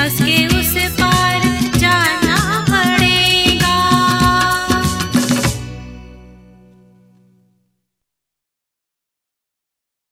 as que você.